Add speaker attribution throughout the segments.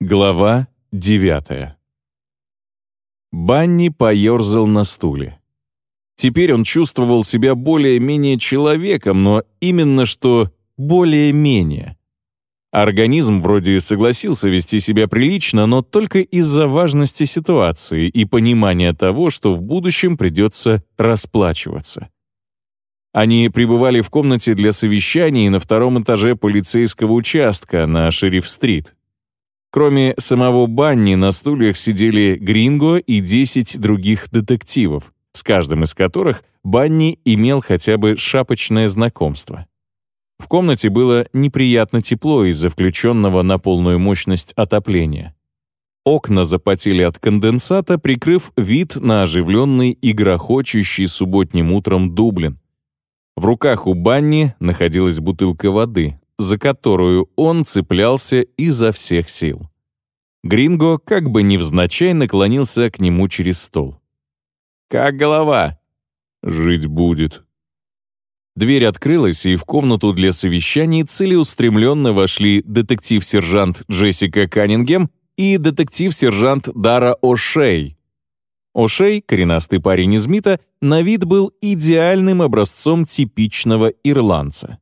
Speaker 1: Глава девятая. Банни поерзал на стуле. Теперь он чувствовал себя более-менее человеком, но именно что более-менее. Организм вроде согласился вести себя прилично, но только из-за важности ситуации и понимания того, что в будущем придется расплачиваться. Они пребывали в комнате для совещаний на втором этаже полицейского участка на Шериф-стрит. Кроме самого Банни на стульях сидели Гринго и 10 других детективов, с каждым из которых Банни имел хотя бы шапочное знакомство. В комнате было неприятно тепло из-за включенного на полную мощность отопления. Окна запотели от конденсата, прикрыв вид на оживленный и грохочущий субботним утром Дублин. В руках у Банни находилась бутылка воды, за которую он цеплялся изо всех сил. Гринго как бы невзначай наклонился к нему через стол. «Как голова?» «Жить будет». Дверь открылась, и в комнату для совещаний целеустремленно вошли детектив-сержант Джессика Каннингем и детектив-сержант Дара О'Шей. О'Шей, коренастый парень из МИТа, на вид был идеальным образцом типичного ирландца.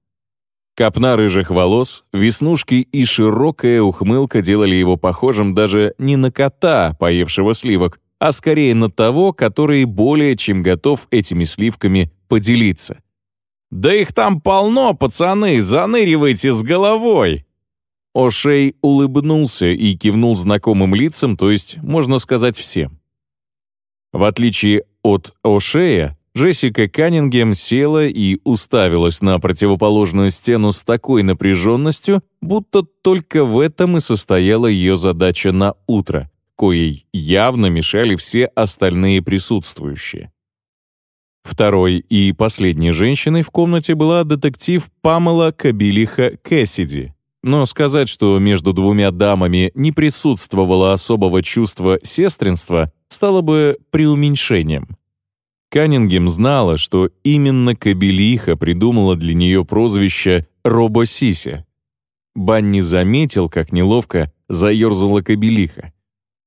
Speaker 1: Копна рыжих волос, веснушки и широкая ухмылка делали его похожим даже не на кота, поевшего сливок, а скорее на того, который более чем готов этими сливками поделиться. «Да их там полно, пацаны, заныривайте с головой!» Ошей улыбнулся и кивнул знакомым лицам, то есть, можно сказать, всем. В отличие от Ошея, Джессика Каннингем села и уставилась на противоположную стену с такой напряженностью, будто только в этом и состояла ее задача на утро, коей явно мешали все остальные присутствующие. Второй и последней женщиной в комнате была детектив Памела Кабилиха Кэссиди. Но сказать, что между двумя дамами не присутствовало особого чувства сестринства, стало бы преуменьшением. Каннингем знала, что именно Кабелиха придумала для нее прозвище «Робо-Сися». Банни заметил, как неловко заерзала Кабелиха.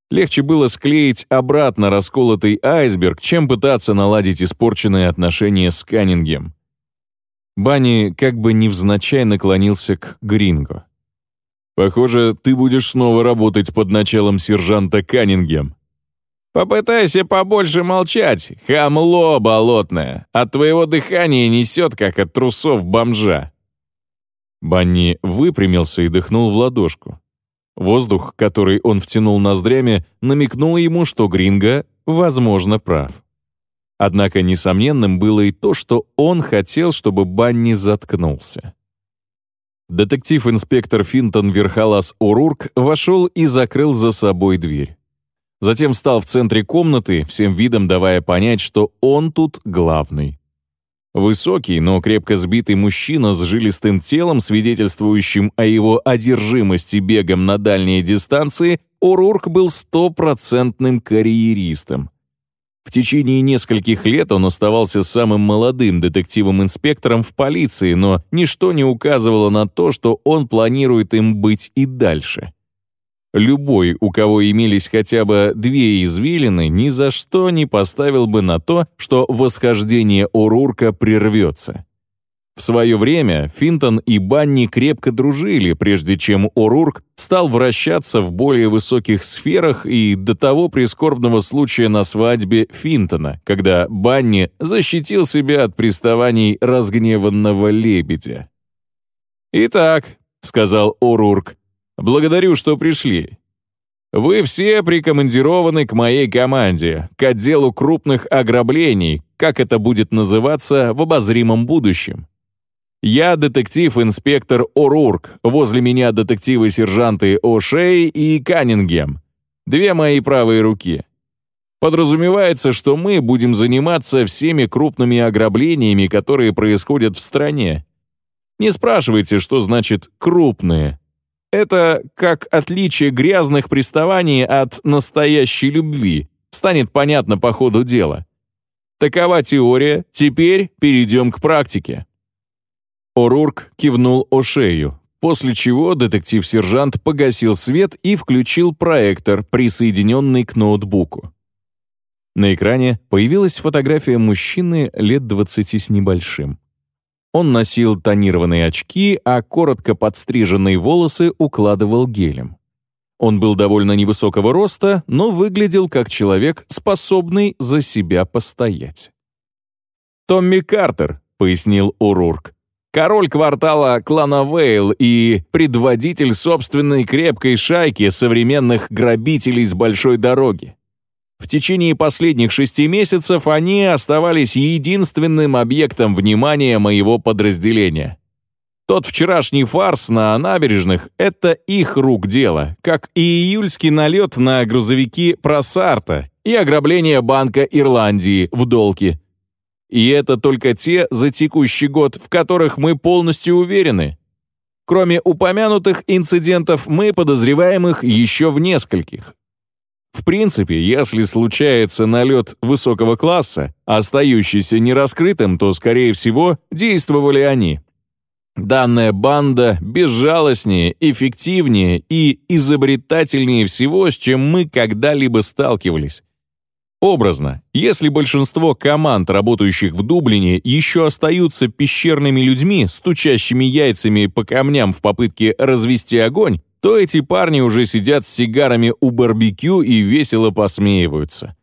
Speaker 1: Легче было склеить обратно расколотый айсберг, чем пытаться наладить испорченные отношения с Каннингем. Банни как бы невзначай наклонился к Гринго. «Похоже, ты будешь снова работать под началом сержанта Каннингем», Попытайся побольше молчать, хамло болотное. От твоего дыхания несет, как от трусов бомжа». Банни выпрямился и дыхнул в ладошку. Воздух, который он втянул ноздрями, намекнул ему, что Гринго, возможно, прав. Однако несомненным было и то, что он хотел, чтобы Банни заткнулся. Детектив-инспектор Финтон Верхалас Урурк вошел и закрыл за собой дверь. Затем встал в центре комнаты, всем видом давая понять, что он тут главный. Высокий, но крепко сбитый мужчина с жилистым телом, свидетельствующим о его одержимости бегом на дальние дистанции, Урурк был стопроцентным карьеристом. В течение нескольких лет он оставался самым молодым детективом-инспектором в полиции, но ничто не указывало на то, что он планирует им быть и дальше. Любой, у кого имелись хотя бы две извилины, ни за что не поставил бы на то, что восхождение Урурка прервется. В свое время Финтон и Банни крепко дружили, прежде чем Орурк стал вращаться в более высоких сферах и до того прискорбного случая на свадьбе Финтона, когда Банни защитил себя от приставаний разгневанного лебедя. «Итак», — сказал Орурк, Благодарю, что пришли. Вы все прикомандированы к моей команде, к отделу крупных ограблений, как это будет называться в обозримом будущем. Я детектив-инспектор О'Рурк, возле меня детективы-сержанты О'Шей и Каннингем. Две мои правые руки. Подразумевается, что мы будем заниматься всеми крупными ограблениями, которые происходят в стране. Не спрашивайте, что значит «крупные». Это как отличие грязных приставаний от настоящей любви, станет понятно по ходу дела. Такова теория, теперь перейдем к практике. Орурк кивнул Ошею. после чего детектив-сержант погасил свет и включил проектор, присоединенный к ноутбуку. На экране появилась фотография мужчины лет 20 с небольшим. Он носил тонированные очки, а коротко подстриженные волосы укладывал гелем. Он был довольно невысокого роста, но выглядел как человек, способный за себя постоять. «Томми Картер», — пояснил Урурк, король квартала клана Вейл и предводитель собственной крепкой шайки современных грабителей с большой дороги. В течение последних шести месяцев они оставались единственным объектом внимания моего подразделения. Тот вчерашний фарс на набережных — это их рук дело, как и июльский налет на грузовики Просарта и ограбление Банка Ирландии в Долке. И это только те за текущий год, в которых мы полностью уверены. Кроме упомянутых инцидентов, мы подозреваем их еще в нескольких. В принципе, если случается налет высокого класса, остающийся нераскрытым, то, скорее всего, действовали они. Данная банда безжалостнее, эффективнее и изобретательнее всего, с чем мы когда-либо сталкивались. Образно, если большинство команд, работающих в Дублине, еще остаются пещерными людьми, стучащими яйцами по камням в попытке развести огонь, то эти парни уже сидят с сигарами у барбекю и весело посмеиваются.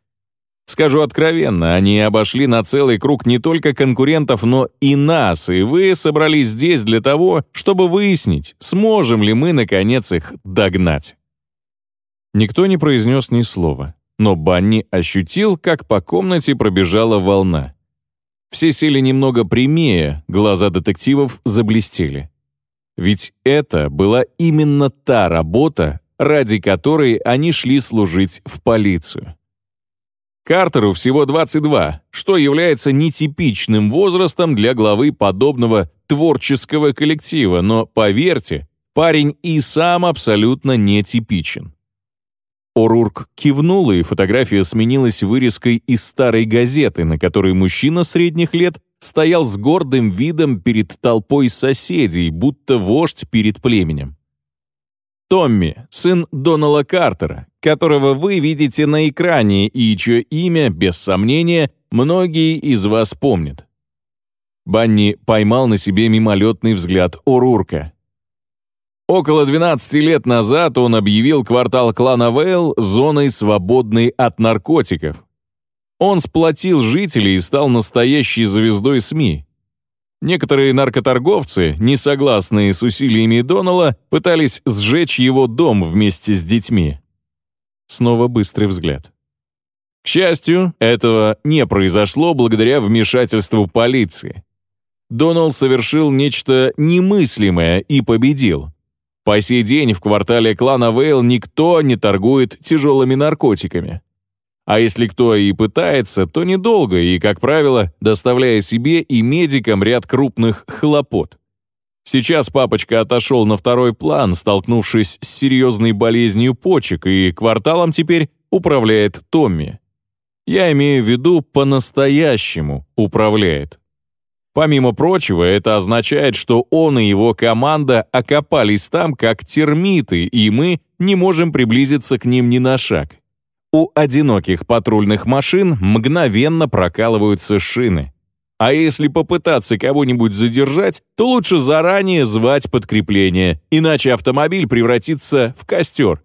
Speaker 1: Скажу откровенно, они обошли на целый круг не только конкурентов, но и нас, и вы собрались здесь для того, чтобы выяснить, сможем ли мы, наконец, их догнать. Никто не произнес ни слова но Банни ощутил, как по комнате пробежала волна. Все сели немного прямее, глаза детективов заблестели. Ведь это была именно та работа, ради которой они шли служить в полицию. Картеру всего 22, что является нетипичным возрастом для главы подобного творческого коллектива, но, поверьте, парень и сам абсолютно нетипичен. Орурк кивнул, и фотография сменилась вырезкой из старой газеты, на которой мужчина средних лет стоял с гордым видом перед толпой соседей, будто вождь перед племенем. Томми, сын Донала Картера, которого вы видите на экране и чье имя, без сомнения, многие из вас помнят. Банни поймал на себе мимолетный взгляд Орурка. Около 12 лет назад он объявил квартал клана Вейл зоной, свободной от наркотиков. Он сплотил жителей и стал настоящей звездой СМИ. Некоторые наркоторговцы, не согласные с усилиями Донала, пытались сжечь его дом вместе с детьми. Снова быстрый взгляд. К счастью, этого не произошло благодаря вмешательству полиции. Донал совершил нечто немыслимое и победил. По сей день в квартале клана Вейл никто не торгует тяжелыми наркотиками. А если кто и пытается, то недолго и, как правило, доставляя себе и медикам ряд крупных хлопот. Сейчас папочка отошел на второй план, столкнувшись с серьезной болезнью почек, и кварталом теперь управляет Томми. Я имею в виду по-настоящему управляет. Помимо прочего, это означает, что он и его команда окопались там, как термиты, и мы не можем приблизиться к ним ни на шаг. У одиноких патрульных машин мгновенно прокалываются шины. А если попытаться кого-нибудь задержать, то лучше заранее звать подкрепление, иначе автомобиль превратится в костер.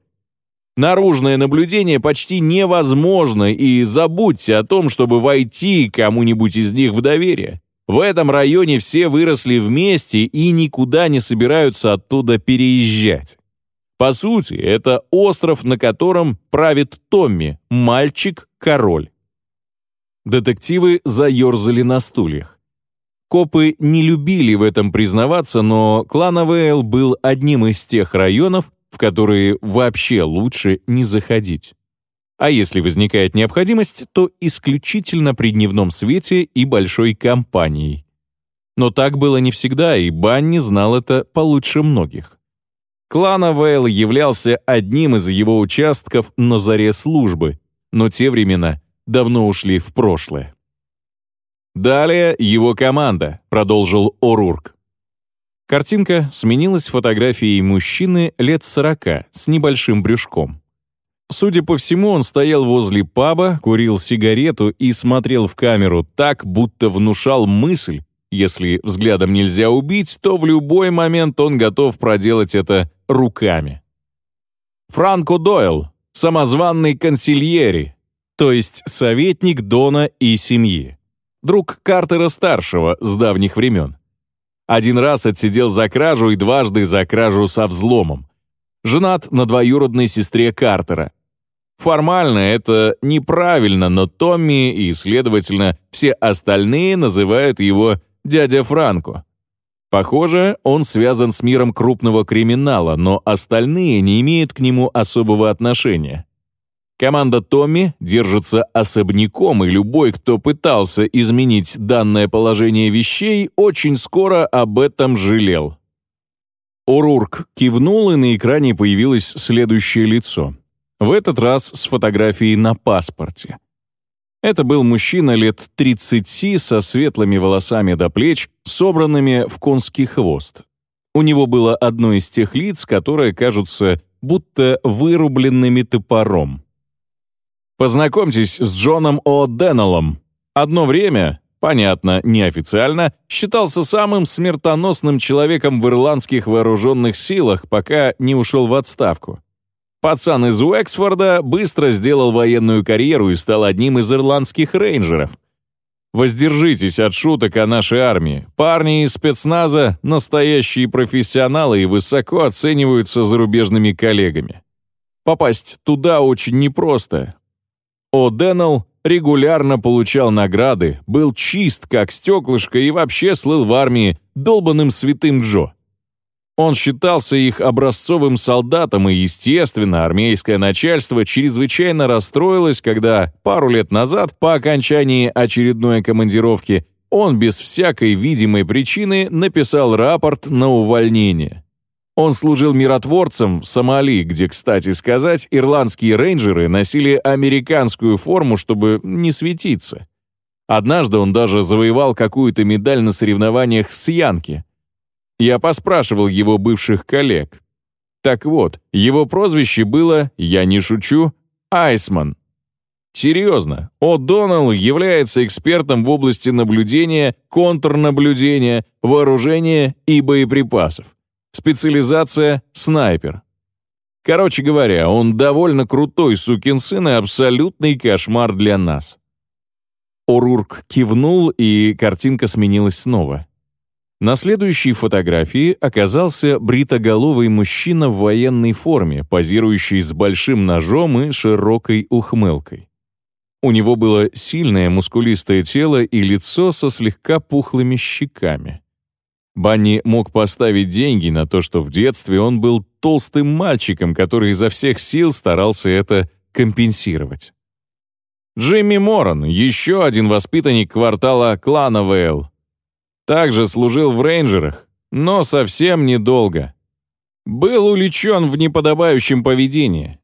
Speaker 1: Наружное наблюдение почти невозможно, и забудьте о том, чтобы войти кому-нибудь из них в доверие. В этом районе все выросли вместе и никуда не собираются оттуда переезжать. По сути, это остров, на котором правит Томми, мальчик-король. Детективы заерзали на стульях. Копы не любили в этом признаваться, но Клановейл был одним из тех районов, в которые вообще лучше не заходить а если возникает необходимость, то исключительно при дневном свете и большой компанией. Но так было не всегда, и Банни знал это получше многих. Клан Авейл являлся одним из его участков на заре службы, но те времена давно ушли в прошлое. «Далее его команда», — продолжил Орурк. Картинка сменилась фотографией мужчины лет сорока с небольшим брюшком. Судя по всему, он стоял возле паба, курил сигарету и смотрел в камеру так, будто внушал мысль, если взглядом нельзя убить, то в любой момент он готов проделать это руками. Франко Дойл, самозванный консильери, то есть советник Дона и семьи. Друг Картера-старшего с давних времен. Один раз отсидел за кражу и дважды за кражу со взломом. Женат на двоюродной сестре Картера. Формально это неправильно, но Томми и, следовательно, все остальные называют его «дядя Франко». Похоже, он связан с миром крупного криминала, но остальные не имеют к нему особого отношения. Команда Томми держится особняком, и любой, кто пытался изменить данное положение вещей, очень скоро об этом жалел. Урурк кивнул, и на экране появилось следующее лицо. В этот раз с фотографией на паспорте. Это был мужчина лет 30 со светлыми волосами до плеч, собранными в конский хвост. У него было одно из тех лиц, которые кажутся будто вырубленными топором. Познакомьтесь с Джоном О'Деннеллом. Одно время, понятно, неофициально, считался самым смертоносным человеком в ирландских вооруженных силах, пока не ушел в отставку. Пацан из Уэксфорда быстро сделал военную карьеру и стал одним из ирландских рейнджеров. Воздержитесь от шуток о нашей армии. Парни из спецназа — настоящие профессионалы и высоко оцениваются зарубежными коллегами. Попасть туда очень непросто, О'Деннелл регулярно получал награды, был чист как стеклышко и вообще слыл в армии долбанным святым Джо. Он считался их образцовым солдатом, и, естественно, армейское начальство чрезвычайно расстроилось, когда пару лет назад, по окончании очередной командировки, он без всякой видимой причины написал рапорт на увольнение. Он служил миротворцем в Сомали, где, кстати сказать, ирландские рейнджеры носили американскую форму, чтобы не светиться. Однажды он даже завоевал какую-то медаль на соревнованиях с Янки. Я поспрашивал его бывших коллег. Так вот, его прозвище было, я не шучу, Айсман. Серьезно, О'Доннелл является экспертом в области наблюдения, контрнаблюдения, вооружения и боеприпасов. Специализация — снайпер. Короче говоря, он довольно крутой сукин сын и абсолютный кошмар для нас. Орурк кивнул, и картинка сменилась снова. На следующей фотографии оказался бритоголовый мужчина в военной форме, позирующий с большим ножом и широкой ухмылкой. У него было сильное мускулистое тело и лицо со слегка пухлыми щеками. Банни мог поставить деньги на то, что в детстве он был толстым мальчиком, который изо всех сил старался это компенсировать. Джимми Моран, еще один воспитанник квартала клана Вейл. Также служил в рейнджерах, но совсем недолго. Был увлечен в неподобающем поведении.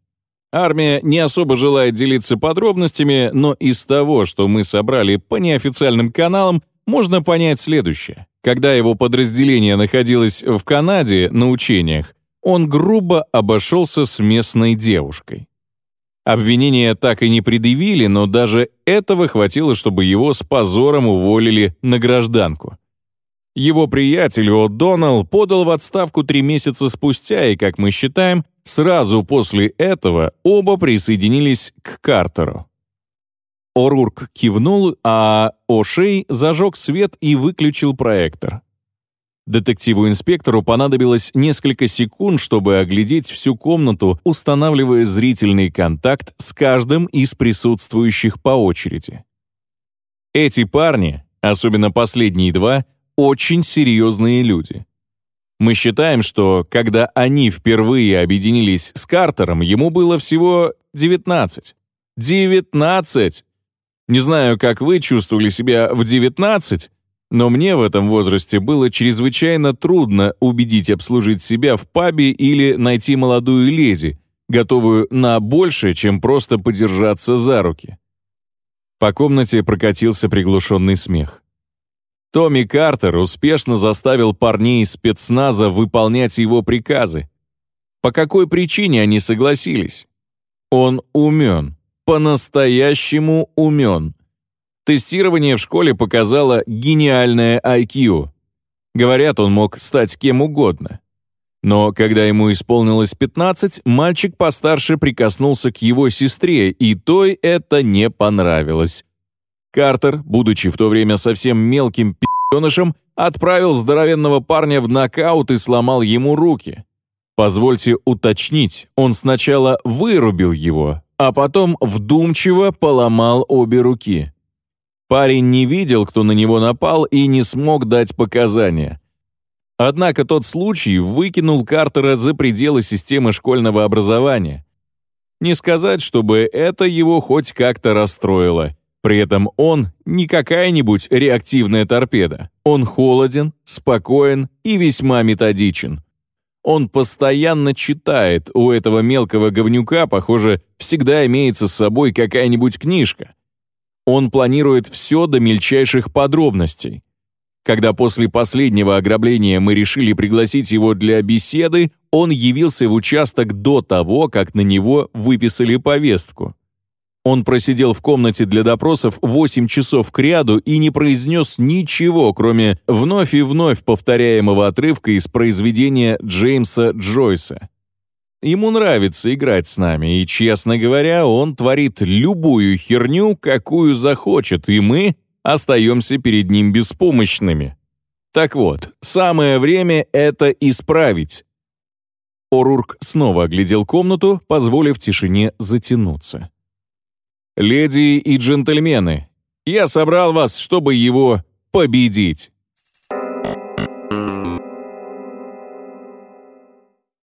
Speaker 1: Армия не особо желает делиться подробностями, но из того, что мы собрали по неофициальным каналам, можно понять следующее. Когда его подразделение находилось в Канаде на учениях, он грубо обошелся с местной девушкой. Обвинения так и не предъявили, но даже этого хватило, чтобы его с позором уволили на гражданку. Его приятель О'Доннелл подал в отставку три месяца спустя, и, как мы считаем, сразу после этого оба присоединились к Картеру. Орурк кивнул, а О'Шей зажег свет и выключил проектор. Детективу-инспектору понадобилось несколько секунд, чтобы оглядеть всю комнату, устанавливая зрительный контакт с каждым из присутствующих по очереди. Эти парни, особенно последние два, очень серьезные люди. Мы считаем, что когда они впервые объединились с Картером, ему было всего 19. 19! Не знаю, как вы чувствовали себя в 19, но мне в этом возрасте было чрезвычайно трудно убедить обслужить себя в пабе или найти молодую леди, готовую на большее, чем просто подержаться за руки. По комнате прокатился приглушенный смех. Томми Картер успешно заставил парней из спецназа выполнять его приказы. По какой причине они согласились? Он умен, по-настоящему умен. Тестирование в школе показало гениальное IQ. Говорят, он мог стать кем угодно. Но когда ему исполнилось 15, мальчик постарше прикоснулся к его сестре, и той это не понравилось. Картер, будучи в то время совсем мелким пи***нышем, отправил здоровенного парня в нокаут и сломал ему руки. Позвольте уточнить, он сначала вырубил его, а потом вдумчиво поломал обе руки. Парень не видел, кто на него напал, и не смог дать показания. Однако тот случай выкинул Картера за пределы системы школьного образования. Не сказать, чтобы это его хоть как-то расстроило. При этом он не какая-нибудь реактивная торпеда. Он холоден, спокоен и весьма методичен. Он постоянно читает, у этого мелкого говнюка, похоже, всегда имеется с собой какая-нибудь книжка. Он планирует все до мельчайших подробностей. Когда после последнего ограбления мы решили пригласить его для беседы, он явился в участок до того, как на него выписали повестку. Он просидел в комнате для допросов 8 часов кряду и не произнес ничего, кроме вновь и вновь повторяемого отрывка из произведения Джеймса Джойса. Ему нравится играть с нами, и, честно говоря, он творит любую херню, какую захочет, и мы остаемся перед ним беспомощными. Так вот, самое время это исправить. Орурк снова оглядел комнату, позволив тишине затянуться. «Леди и джентльмены, я собрал вас, чтобы его победить».